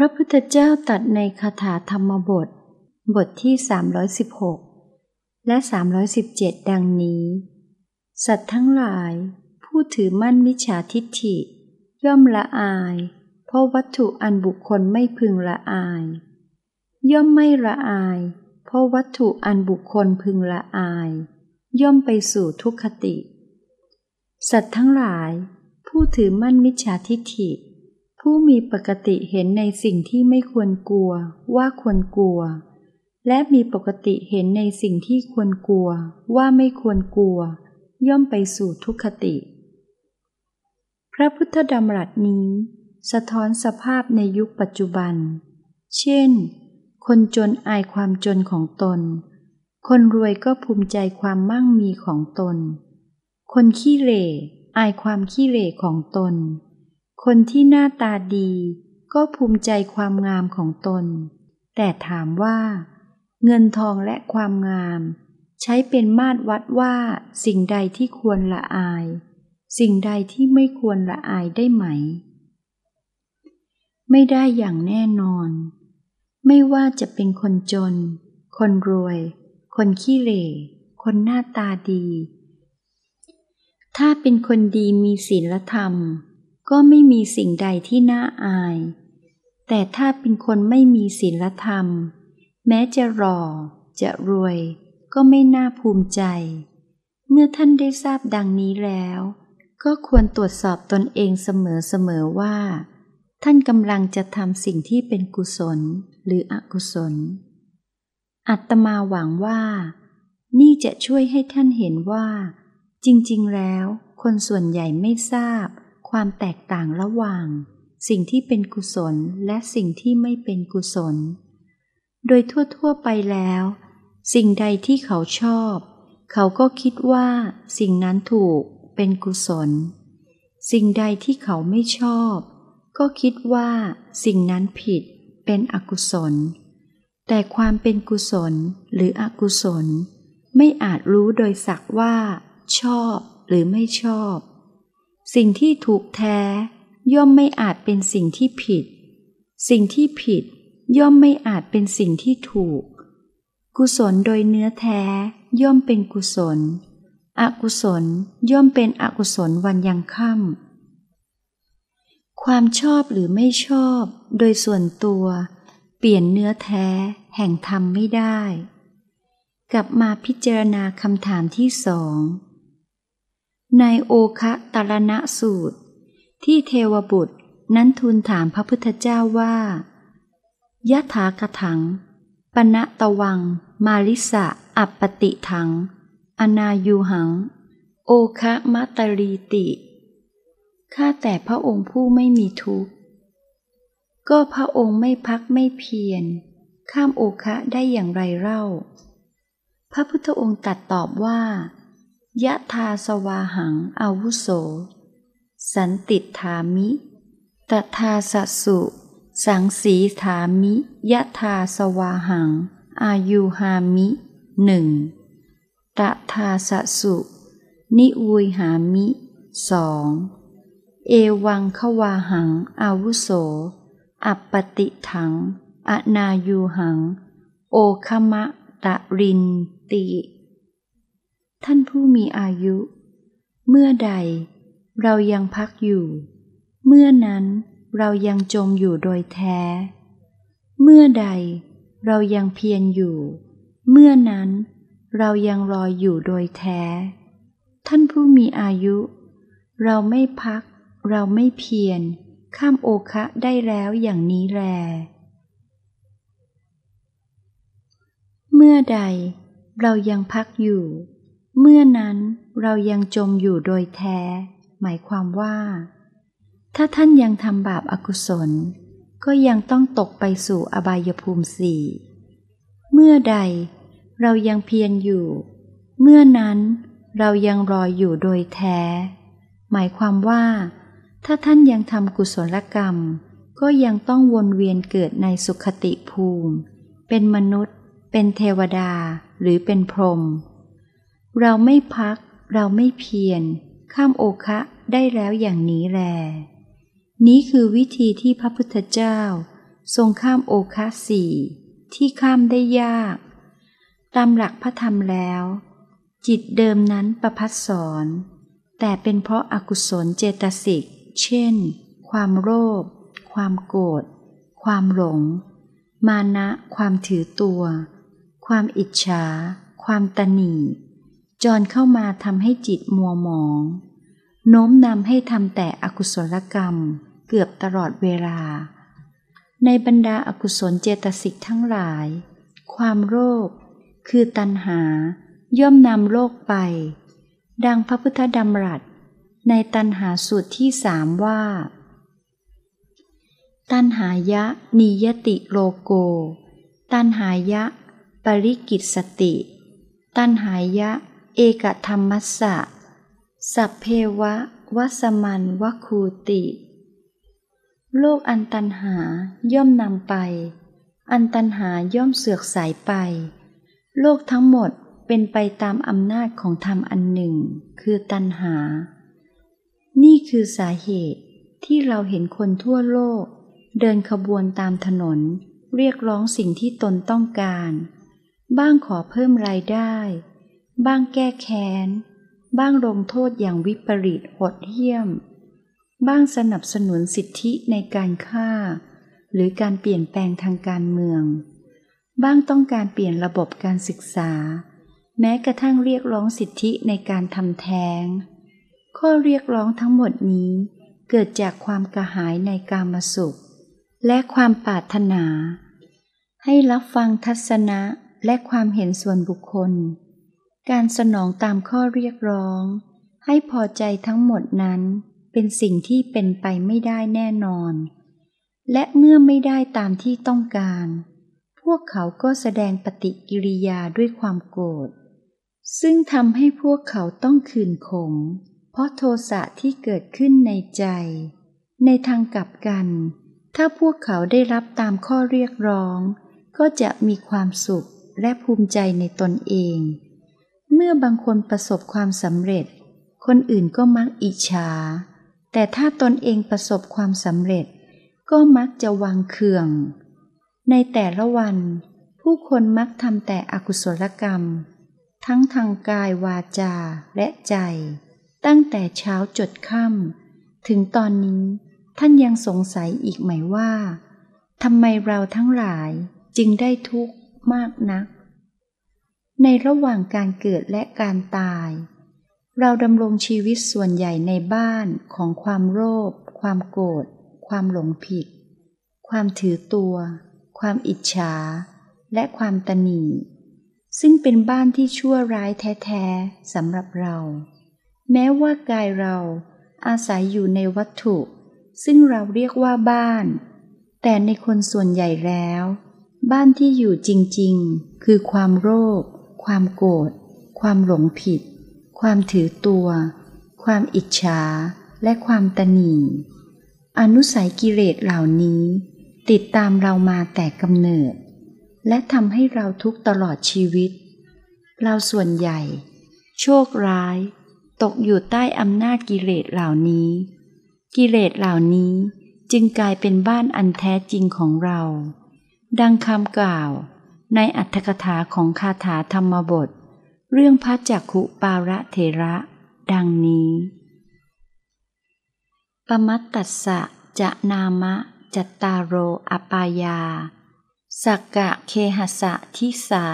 พระพุทธเจ้าตัดในคาถาธรรมบท บทที่ 316 และ 317 ดังนี้ สัตว์ทั้งหลาย ผู้ถือมั่นมิจฉาทิฏฐิ ย่อมละอาย เพราะวัตถุอันบุคคลไม่พึงละอาย ย่อมไม่ละอาย เพราะวัตถุอันบุคคลพึงละอาย ย่อมไปสู่ทุกขติ สัตว์ทั้งหลาย ผู้ถือมั่นมิจฉาทิฏฐิ ผู้มีปกติเห็นในสิ่งที่ไม่ควรกลัวว่าควรกลัว และมีปกติเห็นในสิ่งที่ควรกลัวว่าไม่ควรกลัว ย่อมไปสู่ทุกขติ พระพุทธดำรัสนี้ สะท้อนสภาพในยุคปัจจุบัน เช่น คนจนอายความจนของตน คนรวยก็ภูมิใจความมั่งมีของตน คนขี้เหร่อายความขี้เหร่ของตน คนที่หน้าตาดีก็ภูมิใจความงามของตน แต่ถามว่า เงินทองและความงาม ใช้เป็นมาตรวัดว่าสิ่งใดที่ควรละอาย สิ่งใดที่ไม่ควรละอายได้ไหม ไม่ได้อย่างแน่นอน ไม่ว่าจะเป็นคนจน คนรวย คนขี้เหร่คนหน้าตาดี ถ้าเป็นคนดีมีศีลธรรม ก็ไม่มีสิ่งใดที่น่าอาย แต่ถ้าเป็นคนไม่มีศีลธรรม แม้จะรอ จะรวย ก็ไม่น่าภูมิใจ เมื่อท่านได้ทราบดังนี้แล้ว ก็ควรตรวจสอบตนเองเสมอๆว่า ท่านกำลังจะทำสิ่งที่เป็นกุศลหรืออกุศล อัตมาหวังว่า นี่จะช่วยให้ท่านเห็นว่า จริง ๆ แล้ว คนส่วนใหญ่ไม่ทราบ ความแตกต่างระหว่าง สิ่งที่เป็นกุศลและสิ่งที่ไม่เป็นกุศล โดยทั่วๆไปแล้ว สิ่งใดที่เขาชอบ เขาก็คิดว่า สิ่งนั้นถูกเป็นกุศล สิ่งใดที่เขาไม่ชอบ ก็คิดว่า สิ่งนั้นผิดเป็นอกุศล แต่ความเป็นกุศลหรืออกุศล ไม่อาจรู้โดยสักว่า ชอบหรือไม่ชอบ สิ่งที่ถูกแท้ ย่อมไม่อาจเป็นสิ่งที่ผิด สิ่งที่ผิด ย่อมไม่อาจเป็นสิ่งที่ถูก กุศลโดยเนื้อแท้ ย่อมเป็นกุศล อกุศลย่อมเป็นอกุศลวันยังค่ำความชอบหรือไม่ชอบ โดยส่วนตัว เปลี่ยนเนื้อแท้ แห่งธรรมไม่ได้ กลับมาพิจารณาคำถามที่สอง ในโอคะตรณะสูตร ที่เทวบุตรนั้นทูลถามพระพุทธเจ้าว่ายะถากถัง ปณะตะวัง มาลิสะ อัปปติถัง อนายูหัง โอคะมะตรีติ ข้าแต่พระองค์ผู้ไม่มีทุกข์ ก็พระองค์ไม่พักไม่เพียร ข้ามโอคะได้อย่างไรเล่า พระพุทธองค์ตัดตอบว่า ยะทาสวาหังอาวุโส สันติถามิตทาสสุ สังสีถามิยะทาสวาหัง อายุหามิหนึ่งตทาสสุ นิวุยหามิสองเอวังขวาหัง อาวุโส อัปปติถัง อนายูหัง โอคมะตะรินติ ท่านผู้มีอายุ เมื่อใด เรายังพักอยู่ เมื่อนั้นเรายังจมอยู่โดยแท้ เมื่อใด เรายังเพียรอยู่ เมื่อนั้นเรายังรออยู่โดยแท้ ท่านผู้มีอายุ เราไม่พัก เราไม่เพียร ข้ามโอคะได้แล้วอย่างนี้แล เมื่อใด เรายังพักอยู่ เมื่อนั้นเรายังจมอยู่โดยแท้ หมายความว่า ถ้าท่านยังทำบาปอากุศล ก็ยังต้องตกไปสู่อบายภูมิสี่เมื่อใดเรายังเพียรอยู่ เมื่อนั้นเรายังรออยู่โดยแท้ หมายความว่า ถ้าท่านยังทำกุศลกรรม ก็ยังต้องวนเวียนเกิดในสุขติภูมิ เป็นมนุษย์ เป็นเทวดาหรือเป็นพรหม เราไม่พัก เราไม่เพียร ข้ามโอคะได้แล้วอย่างนี้แล นี้คือวิธีที่พระพุทธเจ้า ทรงข้ามโอคาสี่ที่ข้ามได้ยาก ตามหลักพระธรรมแล้ว จิตเดิมนั้นประพัดสอนแต่เป็นเพราะอากุศลเจตสิก เช่น ความโลภ ความโกรธ ความหลง มานะ ความถือตัว ความอิจฉา ความตนี จรเข้ามาทำให้จิตมัวหมอง โน้มนำให้ทำแต่อกุศลกรรมเกือบตลอดเวลา ในบรรดาอากุศลเจตสิกทั้งหลาย ความโลภคือตัณหา ย่อมนำโลกไป ดังพระพุทธดำรัส ในตัณหาสูตรที่สามว่า ตัณหายะนิยติโลโก ตัณหายะ ปริกิตสติ ตัณหายะ เอกธรรมัสสะ สัพเพวะวัสมันวคูติ โลกอันตันหาย่อมนำไป อันตันหาย่อมเสือกสายไป โลกทั้งหมดเป็นไปตามอำนาจของธรรมอันหนึ่ง คือตันหา นี่คือสาเหตุที่เราเห็นคนทั่วโลก เดินขบวนตามถนน เรียกร้องสิ่งที่ตนต้องการ บ้างขอเพิ่มรายได้ บ้างแก้แค้น บ้างลงโทษอย่างวิปริตโหดเหี้ยม บ้างสนับสนุนสิทธิในการฆ่า หรือการเปลี่ยนแปลงทางการเมือง บ้างต้องการเปลี่ยนระบบการศึกษา แม้กระทั่งเรียกร้องสิทธิในการทำแท้ง ข้อเรียกร้องทั้งหมดนี้เกิดจากความกระหายในกามสุข และความปรารถนา ให้รับฟังทัศนะและความเห็นส่วนบุคคล การสนองตามข้อเรียกร้อง ให้พอใจทั้งหมดนั้น เป็นสิ่งที่เป็นไปไม่ได้แน่นอน และเมื่อไม่ได้ตามที่ต้องการ พวกเขาก็แสดงปฏิกิริยาด้วยความโกรธ ซึ่งทำให้พวกเขาต้องคืนขม เพราะโทสะที่เกิดขึ้นในใจ ในทางกลับกัน ถ้าพวกเขาได้รับตามข้อเรียกร้อง ก็จะมีความสุขและภูมิใจในตนเอง เมื่อบางคนประสบความสำเร็จ คนอื่นก็มักอิจฉา แต่ถ้าตนเองประสบความสำเร็จ ก็มักจะวางเคือง ในแต่ละวัน ผู้คนมักทำแต่อกุศลกรรม ทั้งทางกายวาจาและใจ ตั้งแต่เช้าจดค่ำถึงตอนนี้ท่านยังสงสัยอีกไหมว่าทำไมเราทั้งหลายจึงได้ทุกข์มากนัก ในระหว่างการเกิดและการตาย เราดำรงชีวิตส่วนใหญ่ในบ้านของความโลภความโกรธความหลงผิด ความถือตัว ความอิจฉา และความตนีซึ่งเป็นบ้านที่ชั่วร้ายแท้ๆสำหรับเรา แม้ว่ากายเราอาศัยอยู่ในวัตถุ ซึ่งเราเรียกว่าบ้าน แต่ในคนส่วนใหญ่แล้ว บ้านที่อยู่จริงๆ คือความโลภ ความโกรธ ความหลงผิด ความถือตัว ความอิจฉา และความตนีอนุสัยกิเลสเหล่านี้ ติดตามเรามาแต่กำเนิด และทำให้เราทุกตลอดชีวิต เราส่วนใหญ่ โชคร้าย ตกอยู่ใต้อำนาจกิเลสเหล่านี้ กิเลสเหล่านี้จึงกลายเป็นบ้านอันแท้จริงของเรา ดังคำกล่าว ในอัตถกถาของคาถาธรรมบท เรื่องพระจักขุปาระเถระ ดังนี้ปมัตตัสสะจะนามะจัตตารโรอปายา สักกะเคหสะทิสา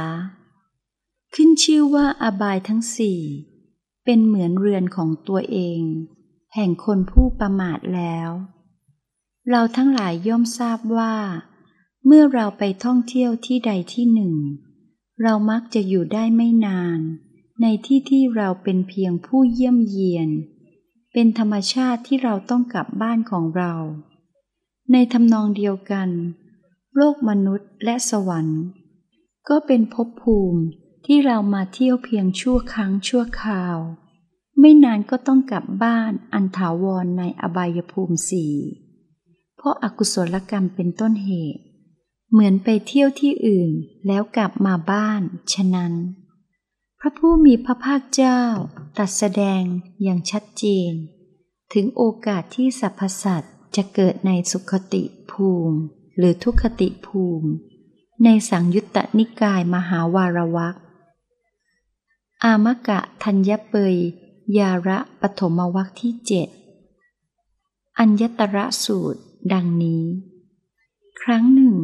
ขึ้นชื่อว่าอบายทั้งสี่ เป็นเหมือนเรือนของตัวเอง แห่งคนผู้ประมาทแล้ว เราทั้งหลายย่อมทราบว่า เมื่อเราไปท่องเที่ยวที่ใดที่หนึ่ง เรามักจะอยู่ได้ไม่นาน ในที่ที่เราเป็นเพียงผู้เยี่ยมเยียน เป็นธรรมชาติที่เราต้องกลับบ้านของเรา ในทำนองเดียวกัน โลกมนุษย์และสวรรค์ ก็เป็นภพภูมิที่เรามาเที่ยวเพียงชั่วครั้งชั่วคราว ไม่นานก็ต้องกลับบ้านอันถาวรในอบายภูมิสี่เพราะอากุศลกรรมเป็นต้นเหตุ เหมือนไปเที่ยวที่อื่นแล้วกลับมาบ้าน ฉะนั้น พระผู้มีพระภาคเจ้าตรัสแสดงอย่างชัดเจน ถึงโอกาสที่สรรพสัตว์จะเกิดในสุขติภูมิ หรือทุกขติภูมิ ในสังยุตตนิกายมหาวารวักอามกะธัญเปยยาระปฐมวักที่เจ็ดอัญญตระสูตร ดังนี้ ครั้งหนึ่ง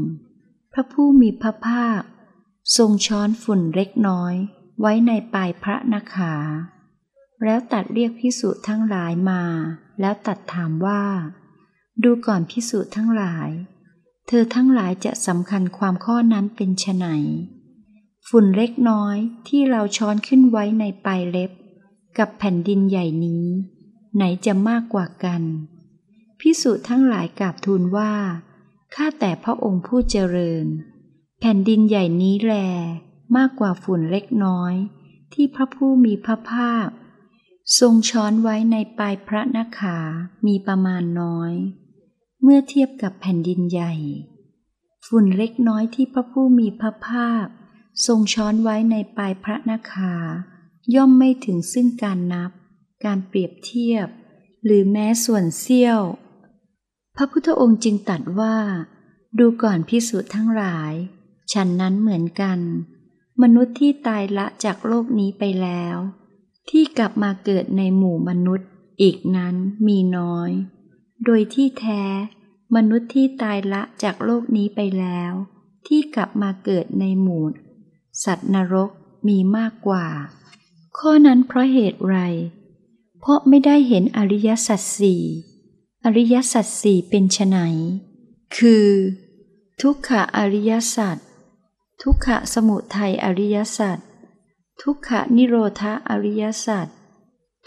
พระผู้มีพระภาค ทรงช้อนฝุ่นเล็กน้อย ไว้ในปลายพระนาขา แล้วตัดเรียกพิสุทั้งหลายมา แล้วตัดถามว่า ดูก่อนพิสุทั้งหลาย เธอทั้งหลายจะสำคัญความข้อนั้นเป็นไฉนฝุ่นเล็กน้อยที่เราช้อนขึ้นไว้ในปลายเล็บ กับแผ่นดินใหญ่นี้ ไหนจะมากกว่ากันพิสุทั้งหลายกราบทูลว่า ข้าแต่พระองค์ผู้เจริญ แผ่นดินใหญ่นี้แล มากกว่าฝุ่นเล็กน้อย ที่พระผู้มีพระภาค ทรงช้อนไว้ในปลายพระนขามีประมาณน้อย เมื่อเทียบกับแผ่นดินใหญ่ ฝุ่นเล็กน้อยที่พระผู้มีพระภาค ทรงช้อนไว้ในปลายพระนขา ย่อมไม่ถึงซึ่งการนับ การเปรียบเทียบ หรือแม้ส่วนเสี้ยว พระพุทธองค์จึงตัดว่า ดูก่อนพิสูจน์ทั้งหลาย ฉันนั้นเหมือนกัน มนุษย์ที่ตายละจากโลกนี้ไปแล้ว ที่กลับมาเกิดในหมู่มนุษย์อีกนั้นมีน้อย โดยที่แท้ มนุษย์ที่ตายละจากโลกนี้ไปแล้ว ที่กลับมาเกิดในหมู่ สัตว์นรกมีมากกว่า ข้อนั้นเพราะเหตุไร เพราะไม่ได้เห็นอริยสัจสี่ อริยสัจสี่เป็นไนคือ ทุกขะอริยสัจทุกขะสมุทัยอริยสัจทุกขะนิโรธาอริยสัจ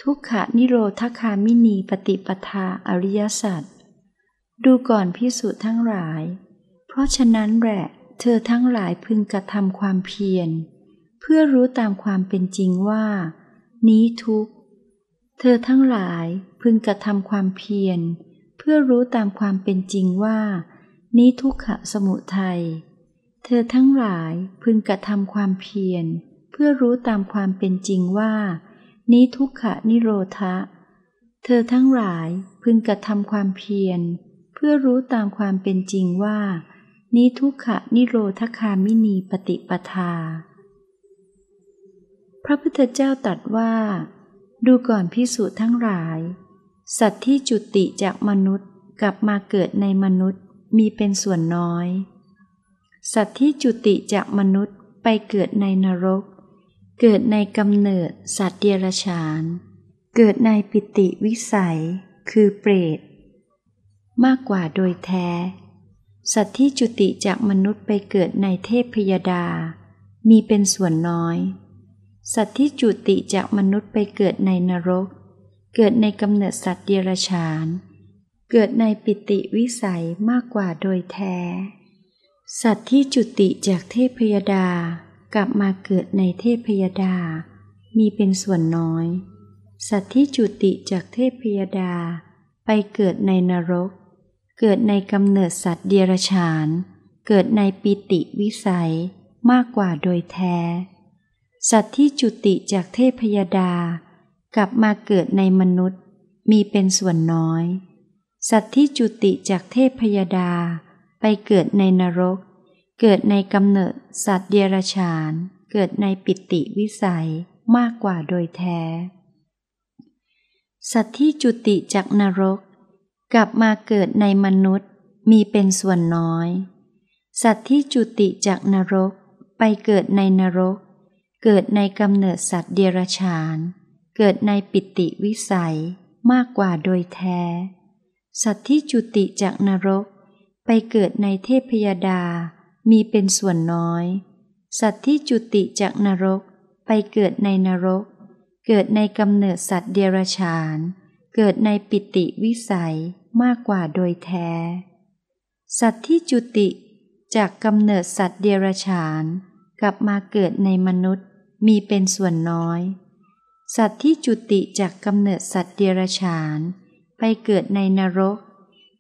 ทุกขะนิโรธคามินีปฏิปทาอริยสัจดูก่อนพิสูจน์ทั้งหลาย เพราะฉะนั้นแหละเธอทั้งหลายพึงกระทำความเพียร เพื่อรู้ตามความเป็นจริงว่า นี้ทุก เธอทั้งหลายพึงกระทำความเพียร เพื่อรู้ตามความเป็นจริงว่า นี้ทุกขะสมุทัย เธอทั้งหลายพึงกระทำความเพียร เพื่อรู้ตามความเป็นจริงว่า นี้ทุกขะนิโรธะ เธอทั้งหลายพึงกระทำความเพียร เพื่อรู้ตามความเป็นจริงว่า นี้ทุกขะนิโรธคามินีปฏิปทา พระพุทธเจ้าตรัสว่า ดูก่อนพิสูจน์ทั้งหลาย สัตว์ที่จุติจากมนุษย์กลับมาเกิดในมนุษย์มีเป็นส่วนน้อย สัตว์ที่จุติจากมนุษย์ไปเกิดในนรก เกิดในกำเนิดสัตว์เดรัจฉาน เกิดในปิติวิสัย คือเปรต มากกว่าโดยแท้ สัตว์ที่จุติจากมนุษย์ไปเกิดในเทพพยดา มีเป็นส่วนน้อย สัตว์ที่จุติจากมนุษย์ไปเกิดในนรก เกิดในกำเนิดสัตว์เดรัจฉาน เกิดในปิติวิสัยมากกว่าโดยแท้ สัตว์ที่จุติจากเทพยดา กลับมาเกิดในเทพยดา มีเป็นส่วนน้อย สัตว์ที่จุติจากเทพยดา ไปเกิดในนรก เกิดในกำเนิดสัตว์เดรัจฉาน เกิดในปิติวิสัยมากกว่าโดยแท้ สัตว์ที่จุติจากเทพยดา กลับมาเกิดในมนุษย์ มีเป็นส่วนน้อย สัตว์ที่จุติจากเทพยดา ไปเกิดในนรก เกิดในกำเนิดสัตว์เดรัจฉาน เกิดในปิติวิสัยมากกว่าโดยแท้ สัตว์ที่จุติจากนรก กลับมาเกิดในมนุษย์ มีเป็นส่วนน้อย สัตว์ที่จุติจากนรก ไปเกิดในนรก เกิดในกำเนิดสัตว์เดรัจฉาน เกิดในปิติวิสัยมากกว่าโดยแท้ สัตว์ที่จุติจากนรก ไปเกิดในเทพยดา มีเป็นส่วนน้อย สัตว์ที่จุติจากนรก ไปเกิดในนรก เกิดในกำเนิดสัตว์เดรัจฉาน เกิดในปิติวิสัยมากกว่าโดยแท้ สัตว์ที่จุติจากกำเนิดสัตว์เดรัจฉาน กลับมาเกิดในมนุษย์ มีเป็นส่วนน้อย สัตว์ที่จุติจากกำเนิดสัตว์เดรัจฉาน ไปเกิดในนรก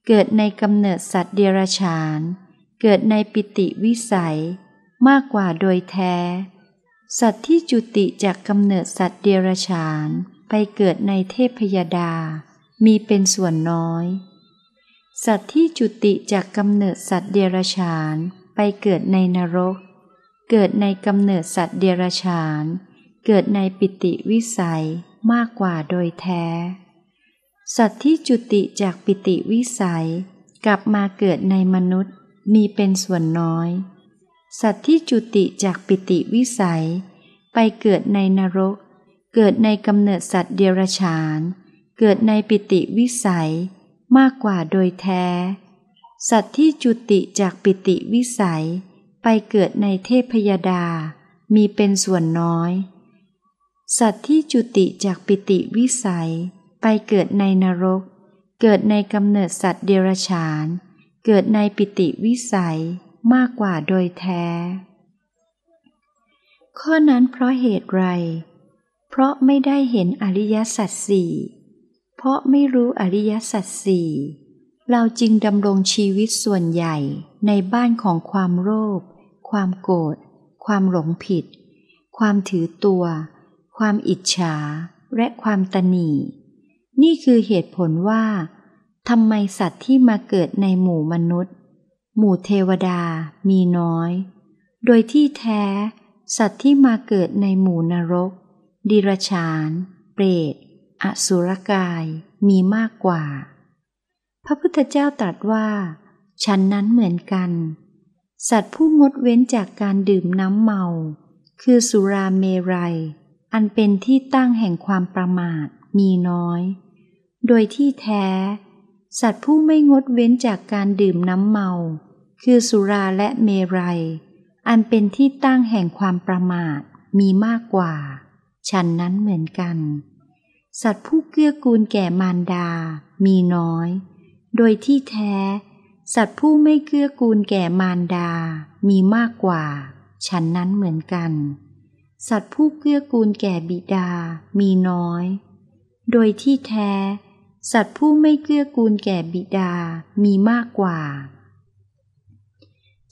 เกิดในกำเนิดสัตว์เดรัจฉาน เกิดในปิติวิสัย มากกว่าโดยแท้ สัตว์ที่จุติจากกำเนิดสัตว์เดรัจฉาน ไปเกิดในเทพยดา มีเป็นส่วนน้อย สัตว์ที่จุติจากกำเนิดสัตว์เดรัจฉาน ไปเกิดในนรก เกิดในกำเนิดสัตว์เดรัจฉาน เกิดในปิติวิสัยมากกว่าโดยแท้ สัตว์ที่จุติจากปิติวิสัย กลับมาเกิดในมนุษย์มีเป็นส่วนน้อย สัตว์ที่จุติจากปิติวิสัย ไปเกิดในนรก เกิดในกำเนิดสัตว์เดรัจฉาน เกิดในปิติวิสัยมากกว่าโดยแท้ สัตว์ที่จุติจากปิติวิสัย ไปเกิดในเทพยดา มีเป็นส่วนน้อย สัตว์ที่จุติจากปิติวิสัย ไปเกิดในนรก เกิดในกำเนิดสัตว์เดรัจฉาน เกิดในปิติวิสัยมากกว่าโดยแท้ ข้อนั้นเพราะเหตุไร เพราะไม่ได้เห็นอริยสัจสี่ เพราะไม่รู้อริยสัจสี่เราจึงดำรงชีวิตส่วนใหญ่ในบ้านของความโลภ ความโกรธ ความหลงผิด ความถือตัว ความอิจฉา และความตนีนี่คือเหตุผลว่าทำไมสัตว์ที่มาเกิดในหมู่มนุษย์ หมู่เทวดามีน้อย โดยที่แท้ สัตว์ที่มาเกิดในหมู่นรก ดิรชาน เปรต อสุรกาย มีมากกว่า พระพุทธเจ้าตรัสว่า ฉันนั้นเหมือนกัน สัตว์ผู้งดเว้นจากการดื่มน้ำเมา คือสุราเมรัย อันเป็นที่ตั้งแห่งความประมาทมีน้อย โดยที่แท้ สัตว์ผู้ไม่งดเว้นจากการดื่มน้ำเมา คือสุราและเมรัย อันเป็นที่ตั้งแห่งความประมาทมีมากกว่า ฉันนั้นเหมือนกัน สัตว์ผู้เกื้อกูลแก่มารดา มีน้อย โดยที่แท้ สัตว์ผู้ไม่เกื้อกูลแก่มารดา มีมากกว่า ฉันนั้นเหมือนกัน สัตว์ผู้เกื้อกูลแก่บิดา มีน้อย โดยที่แท้ สัตว์ผู้ไม่เกื้อกูลแก่บิดา มีมากกว่า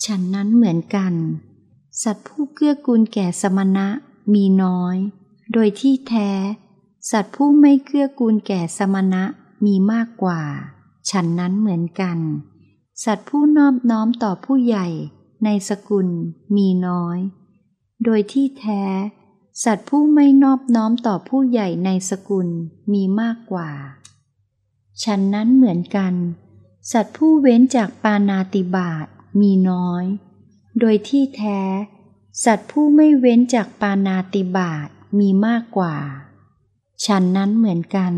ฉันนั้นเหมือนกัน สัตว์ผู้เกื้อกูลแก่สมณะ มีน้อย โดยที่แท้ สัตว์ผู้ไม่เกื้อกูลแก่สมณะ มีมากกว่า ฉันนั้นเหมือนกัน สัตว์ผู้นอบน้อมต่อผู้ใหญ่ในสกุลมีน้อย โดยที่แท้ สัตว์ผู้ไม่นอบน้อมต่อผู้ใหญ่ในสกุลมีมากกว่า ฉันนั้นเหมือนกัน สัตว์ผู้เว้นจากปานาติบาตมีน้อย โดยที่แท้ สัตว์ผู้ไม่เว้นจากปานาติบาตมีมากกว่า ฉันนั้นเหมือนกัน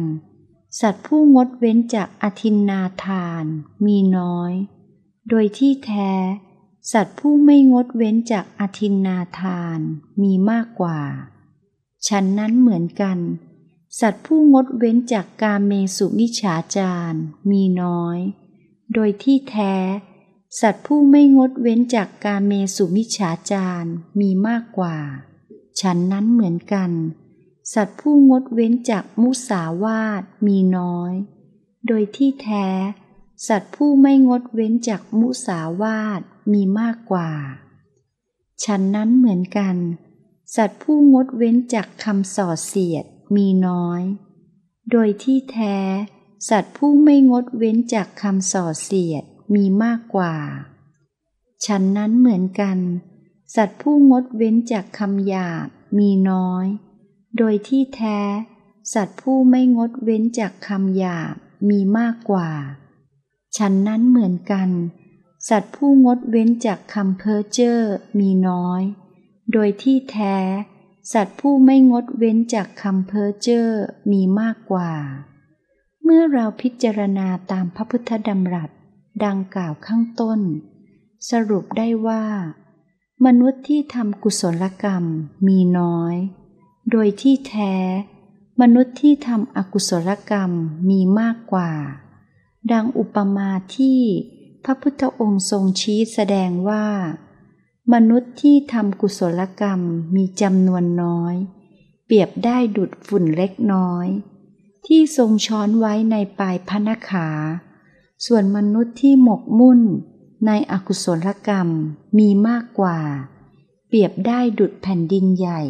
สัตว์ผู้งดเว้นจากอธินนาทานมีน้อย โดยที่แท้ สัตว์ผู้ไม่งดเว้นจากอธินนาทานมีมากกว่า ฉันนั้นเหมือนกัน สัตว์ผู้งดเว้นจากกาเมสุมิฉาจารมีน้อย โดยที่แท้ สัตว์ผู้ไม่งดเว้นจากกาเมสุมิฉาจารมีมากกว่า ฉันนั้นเหมือนกัน สัตว์ผู้งดเว้นจากมุสาวาทมีน้อย โดยที่แท้ สัตว์ผู้ไม่งดเว้นจากมุสาวาทมีมากกว่า ฉันนั้นเหมือนกัน สัตว์ผู้งดเว้นจากคำส่อเสียดมีน้อย โดยที่แท้ สัตว์ผู้ไม่งดเว้นจากคำส่อเสียดมีมากกว่า ฉันนั้นเหมือนกัน สัตว์ผู้งดเว้นจากคำหยาบมีน้อย โดยที่แท้ สัตว์ผู้ไม่งดเว้นจากคำหยาบมีมากกว่า ฉันนั้นเหมือนกัน สัตว์ผู้งดเว้นจากคำเพ้อเจ้อมีน้อย โดยที่แท้ สัตว์ผู้ไม่งดเว้นจากคำเพ้อเจ้อมีมากกว่า เมื่อเราพิจารณาตามพระพุทธดำรัสดังกล่าวข้างต้น สรุปได้ว่า มนุษย์ที่ทำกุศลกรรมมีน้อย โดยที่แท้ มนุษย์ที่ทำอกุศลกรรมมีมากกว่า ดังอุปมาที่พระพุทธองค์ทรงชี้แสดงว่า มนุษย์ที่ทำกุศลกรรมมีจำนวนน้อย เปรียบได้ดุดฝุ่นเล็กน้อย ที่ทรงช้อนไว้ในปลายพนขา ส่วนมนุษย์ที่หมกมุ่นในอกุศลกรรมมีมากกว่า เปรียบได้ดุดแผ่นดินใหญ่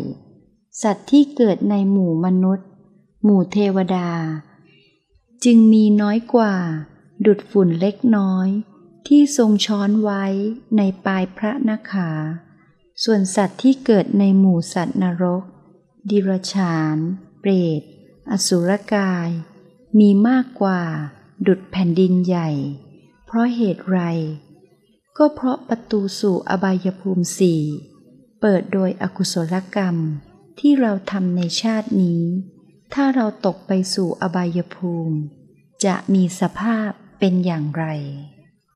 สัตว์ที่เกิดในหมู่มนุษย์ หมู่เทวดา จึงมีน้อยกว่า ดุดฝุ่นเล็กน้อย ที่ทรงช้อนไว้ในปลายพระนาขา ส่วนสัตว์ที่เกิดในหมู่สัตว์นรก ดิรชาน เปรต อสุรกาย มีมากกว่า ดุดแผ่นดินใหญ่ เพราะเหตุไร ก็เพราะประตูสู่อบายภูมิสี่เปิดโดยอกุศลกรรม ที่เราทำในชาตินี้ ถ้าเราตกไปสู่อบายภูมิ จะมีสภาพเป็นอย่างไร